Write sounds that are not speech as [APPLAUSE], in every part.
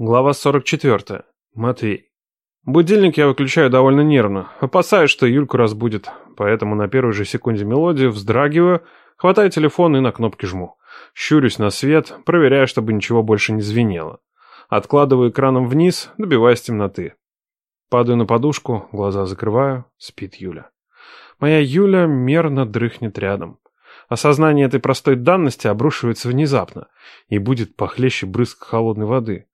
Глава 44. Матвей. Будильник я выключаю довольно нервно, опасаюсь, что Юльку разбудит, поэтому на первой же секунде мелодии вздрагиваю, хватаю телефон и на кнопки жму. Щурюсь на свет, проверяя, чтобы ничего больше не звенело. Откладываю экраном вниз, добиваясь темноты. Падаю на подушку, глаза закрываю, спит Юля. Моя Юля мерно дрыхнет рядом. Осознание этой простой данности обрушивается внезапно и будет похлеще брызг холодной воды.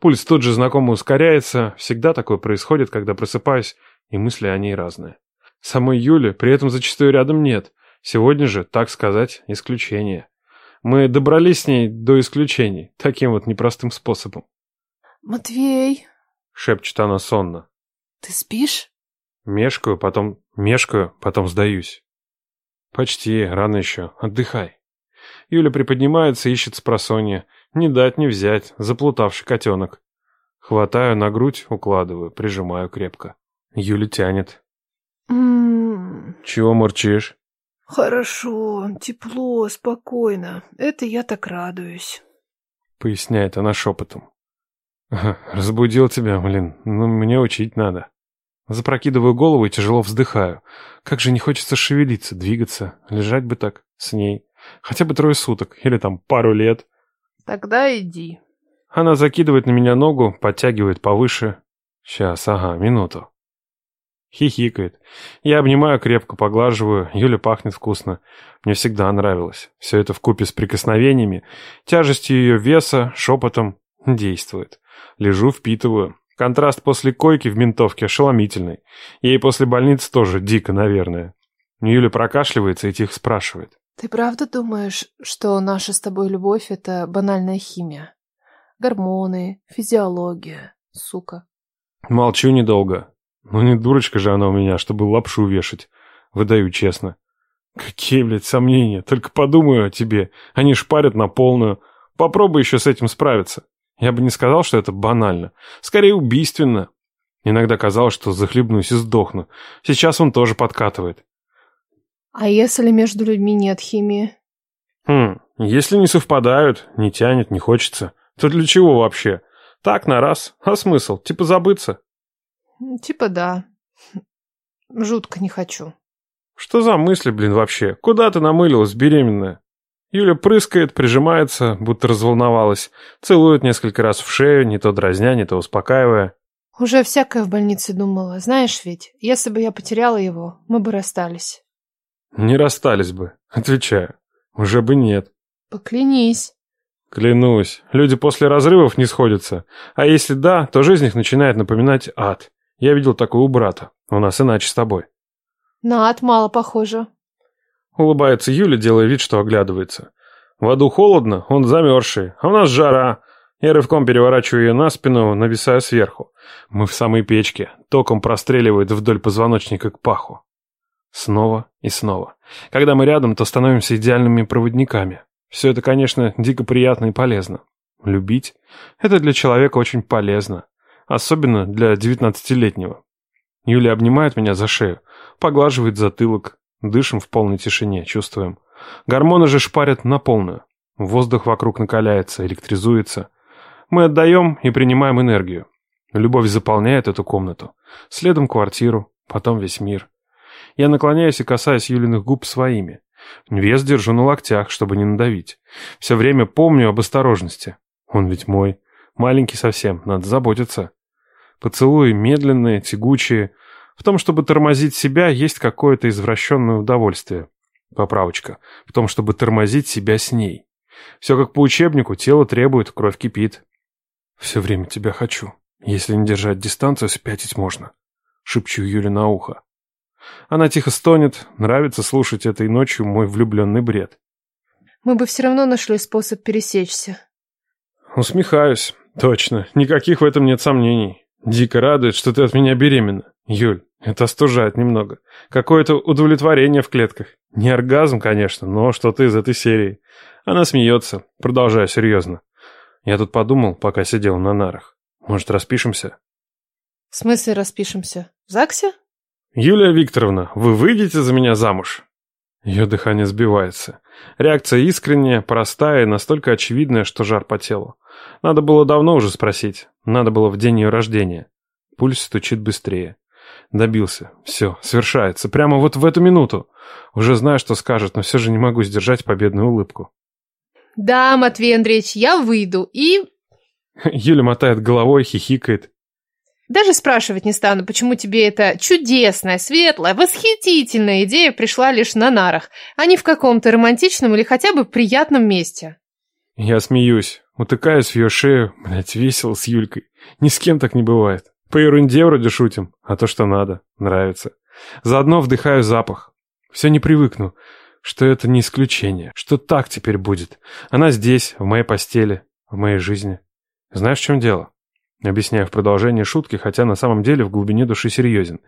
Пульс тут же знакомо ускоряется, всегда такое происходит, когда просыпаюсь, и мысли о ней разные. Самой Юли при этом зачастую рядом нет. Сегодня же, так сказать, исключение. Мы добрались с ней до исключений, таким вот непростым способом. «Матвей!» — шепчет она сонно. «Ты спишь?» Мешкаю, потом мешкаю, потом сдаюсь. Почти, рано еще, отдыхай. Юля приподнимается, ищет спросонья. Не дать не взять, заплутавший котенок. Хватаю на грудь, укладываю, прижимаю крепко. Юля тянет. «М-м-м...» Чего мурчишь? «Хорошо, тепло, спокойно. Это я так радуюсь», — поясняет она шепотом. «Разбудил тебя, блин, ну мне учить надо». Запрокидываю голову и тяжело вздыхаю. Как же не хочется шевелиться, двигаться, лежать бы так, с ней. Хотя бы трое суток, или там пару лет. «Тогда иди». Она закидывает на меня ногу, подтягивает повыше. Сейчас, ага, минуту. Хихикает. Я обнимаю, крепко поглаживаю. Юля пахнет вкусно. Мне всегда нравилось. Все это вкупе с прикосновениями, тяжестью ее веса, шепотом действует. Лежу, впитываю. Контраст после койки в ментовке ошеломительный. Ей после больницы тоже дико, наверное. Юля прокашливается и тихо спрашивает. «Ты правда думаешь, что наша с тобой любовь — это банальная химия? Гормоны, физиология, сука?» Молчу недолго. Ну не дурочка же она у меня, чтобы лапшу вешать. Выдаю честно. Какие, блядь, сомнения. Только подумаю о тебе. Они шпарят на полную. Попробуй еще с этим справиться. Я бы не сказал, что это банально. Скорее, убийственно. Иногда казалось, что захлебнусь и сдохну. Сейчас он тоже подкатывает. А если между людьми нет химии? Хм, если не совпадают, не тянет, не хочется, то для чего вообще? Так, на раз. А смысл? Типа забыться? Типа да. Жутко не хочу. Что за мысли, блин, вообще? Куда ты намылилась, беременная? Юля прыскает, прижимается, будто разволновалась, целует несколько раз в шею, не то дразня, не то успокаивая. Уже всякое в больнице думала. Знаешь ведь, если бы я потеряла его, мы бы расстались. Не расстались бы, [LAUGHS] отвечаю. Уже бы нет. Поклянись. Клянусь, люди после разрывов не сходятся. А если да, то жизнь их начинает напоминать ад. Я видел такое у брата. У нас иначе с тобой. На ад мало похоже. Улыбается Юля, делая вид, что оглядывается. В аду холодно, он замерзший, а у нас жара. Я рывком переворачиваю ее на спину, нависая сверху. Мы в самой печке, током простреливает вдоль позвоночника к паху. Снова и снова. Когда мы рядом, то становимся идеальными проводниками. Все это, конечно, дико приятно и полезно. Любить — это для человека очень полезно. Особенно для девятнадцатилетнего. Юля обнимает меня за шею, поглаживает затылок, Дышим в полной тишине, чувствуем. Гормоны же шпарят на полную. Воздух вокруг накаляется, электризуется. Мы отдаем и принимаем энергию. Любовь заполняет эту комнату. Следом квартиру, потом весь мир. Я наклоняюсь и касаюсь Юлиных губ своими. Вес держу на локтях, чтобы не надавить. Все время помню об осторожности. Он ведь мой. Маленький совсем, надо заботиться. Поцелуи медленные, тягучие, в том, чтобы тормозить себя, есть какое-то извращенное удовольствие. Поправочка. В том, чтобы тормозить себя с ней. Все как по учебнику, тело требует, кровь кипит. Все время тебя хочу. Если не держать дистанцию, спятить можно. Шепчу Юле на ухо. Она тихо стонет, нравится слушать этой ночью мой влюбленный бред. Мы бы все равно нашли способ пересечься. Усмехаюсь. Точно. Никаких в этом нет сомнений. Дико радует, что ты от меня беременна. Юль, это остужает немного. Какое-то удовлетворение в клетках. Не оргазм, конечно, но что-то из этой серии. Она смеется, продолжая серьезно. Я тут подумал, пока сидел на нарах. Может, распишемся? В смысле распишемся? В ЗАГСе? Юлия Викторовна, вы выйдете за меня замуж? Ее дыхание сбивается. Реакция искренняя, простая и настолько очевидная, что жар по телу. Надо было давно уже спросить. Надо было в день ее рождения. Пульс стучит быстрее. Добился. Все, совершается. Прямо вот в эту минуту. Уже знаю, что скажет, но все же не могу сдержать победную улыбку. Да, Матвей Андреевич, я выйду и... [LAUGHS] Юля мотает головой, хихикает. Даже спрашивать не стану, почему тебе эта чудесная, светлая, восхитительная идея пришла лишь на нарах, а не в каком-то романтичном или хотя бы приятном месте. Я смеюсь, утыкаюсь в ее шею, блядь, весело с Юлькой. Ни с кем так не бывает. По ерунде вроде шутим, а то, что надо, нравится. Заодно вдыхаю запах. Все не привыкну, что это не исключение, что так теперь будет. Она здесь, в моей постели, в моей жизни. Знаешь, в чем дело? Объясняю в продолжении шутки, хотя на самом деле в глубине души серьезен.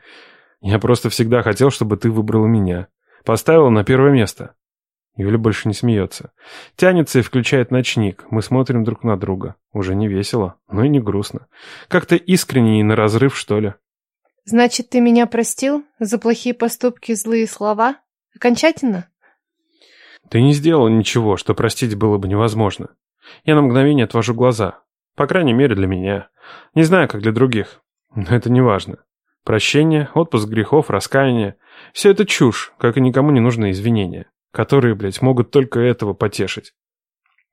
Я просто всегда хотел, чтобы ты выбрала меня. Поставила на первое место. Юля больше не смеется. Тянется и включает ночник. Мы смотрим друг на друга. Уже не весело, но и не грустно. Как-то искренне и на разрыв, что ли. Значит, ты меня простил за плохие поступки злые слова? Окончательно? Ты не сделала ничего, что простить было бы невозможно. Я на мгновение отвожу глаза. По крайней мере, для меня. Не знаю, как для других. Но это не важно. Прощение, отпуск грехов, раскаяние – все это чушь, как и никому не нужны извинения, которые, блядь, могут только этого потешить.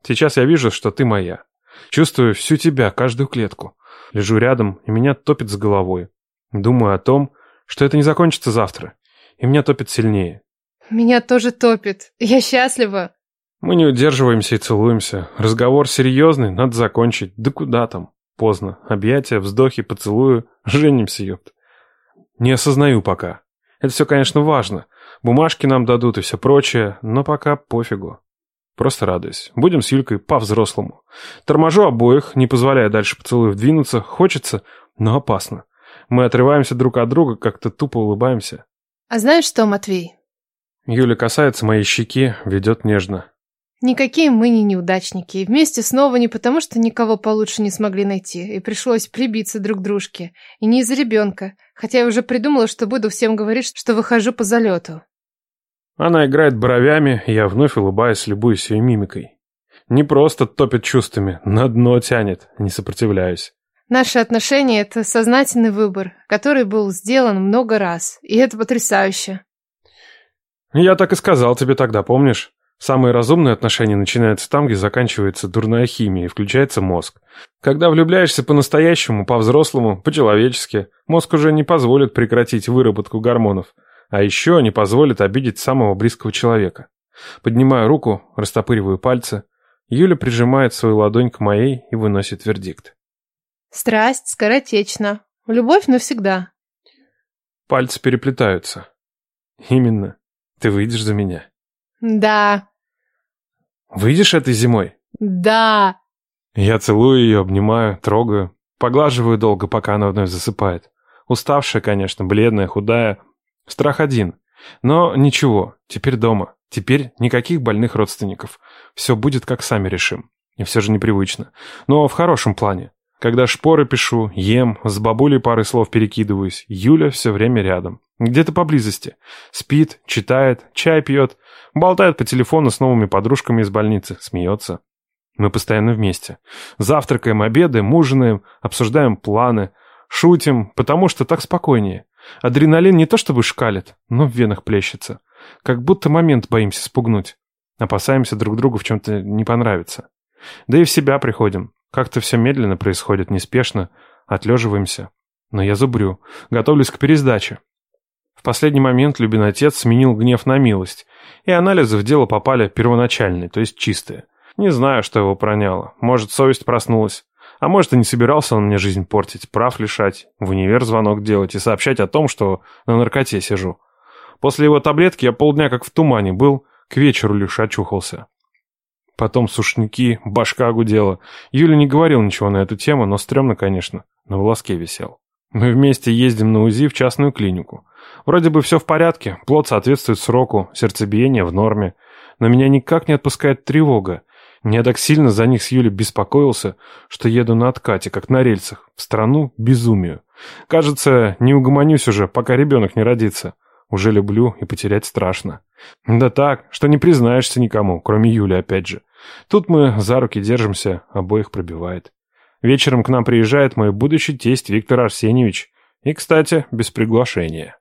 Сейчас я вижу, что ты моя. Чувствую всю тебя, каждую клетку. Лежу рядом, и меня топит с головой. Думаю о том, что это не закончится завтра, и меня топит сильнее. Меня тоже топит. Я счастлива. Мы не удерживаемся и целуемся. Разговор серьезный, надо закончить. Да куда там? Поздно. Объятия, вздохи, поцелую. Женимся, ёпт. Не осознаю пока. Это все, конечно, важно. Бумажки нам дадут и все прочее, но пока пофигу. Просто радуюсь. Будем с Юлькой по-взрослому. Торможу обоих, не позволяя дальше поцелуев двинуться. Хочется, но опасно. Мы отрываемся друг от друга, как-то тупо улыбаемся. А знаешь что, Матвей? Юля касается моей щеки, ведет нежно. Никакие мы не неудачники. И вместе снова не потому, что никого получше не смогли найти, и пришлось прибиться друг к дружке. И не из-за ребенка, хотя я уже придумала, что буду всем говорить, что выхожу по залету. Она играет бровями, я вновь улыбаюсь, любуюсь ее мимикой. Не просто топит чувствами, на дно тянет, не сопротивляюсь. Наши отношения — это сознательный выбор, который был сделан много раз, и это потрясающе. Я так и сказал тебе тогда, помнишь? Самые разумные отношения начинаются там, где заканчивается дурная химия и включается мозг. Когда влюбляешься по-настоящему, по-взрослому, по-человечески, мозг уже не позволит прекратить выработку гормонов, а еще не позволит обидеть самого близкого человека. Поднимаю руку, растопыриваю пальцы. Юля прижимает свою ладонь к моей и выносит вердикт. Страсть скоротечна. Любовь навсегда. Пальцы переплетаются. Именно. Ты выйдешь за меня. Да. Выйдешь этой зимой? Да. Я целую ее, обнимаю, трогаю. Поглаживаю долго, пока она вновь засыпает. Уставшая, конечно, бледная, худая. Страх один. Но ничего, теперь дома. Теперь никаких больных родственников. Все будет, как сами решим. И все же непривычно. Но в хорошем плане. Когда шпоры пишу, ем, с бабулей парой слов перекидываюсь, Юля все время рядом. Где-то поблизости. Спит, читает, чай пьет, болтает по телефону с новыми подружками из больницы, смеется. Мы постоянно вместе. Завтракаем, обедаем, ужинаем, обсуждаем планы, шутим, потому что так спокойнее. Адреналин не то чтобы шкалит, но в венах плещется. Как будто момент боимся спугнуть. Опасаемся друг другу в чем-то не понравится. Да и в себя приходим. Как-то все медленно происходит, неспешно. Отлеживаемся. Но я зубрю. Готовлюсь к пересдаче. В последний момент Любин отец сменил гнев на милость, и анализы в дело попали первоначальные, то есть чистые. Не знаю, что его проняло. Может, совесть проснулась. А может, и не собирался он мне жизнь портить, прав лишать, в универ звонок делать и сообщать о том, что на наркоте сижу. После его таблетки я полдня как в тумане был, к вечеру лишь очухался. Потом сушники, башка гудела. Юля не говорил ничего на эту тему, но стрёмно, конечно, на волоске висел. Мы вместе ездим на УЗИ в частную клинику. Вроде бы все в порядке, плод соответствует сроку, сердцебиение в норме. Но меня никак не отпускает тревога. Я так сильно за них с Юлей беспокоился, что еду на откате, как на рельсах, в страну безумию. Кажется, не угомонюсь уже, пока ребенок не родится. Уже люблю и потерять страшно. Да так, что не признаешься никому, кроме Юли опять же. Тут мы за руки держимся, обоих пробивает. Вечером к нам приезжает мой будущий тесть Виктор Арсеньевич. И, кстати, без приглашения.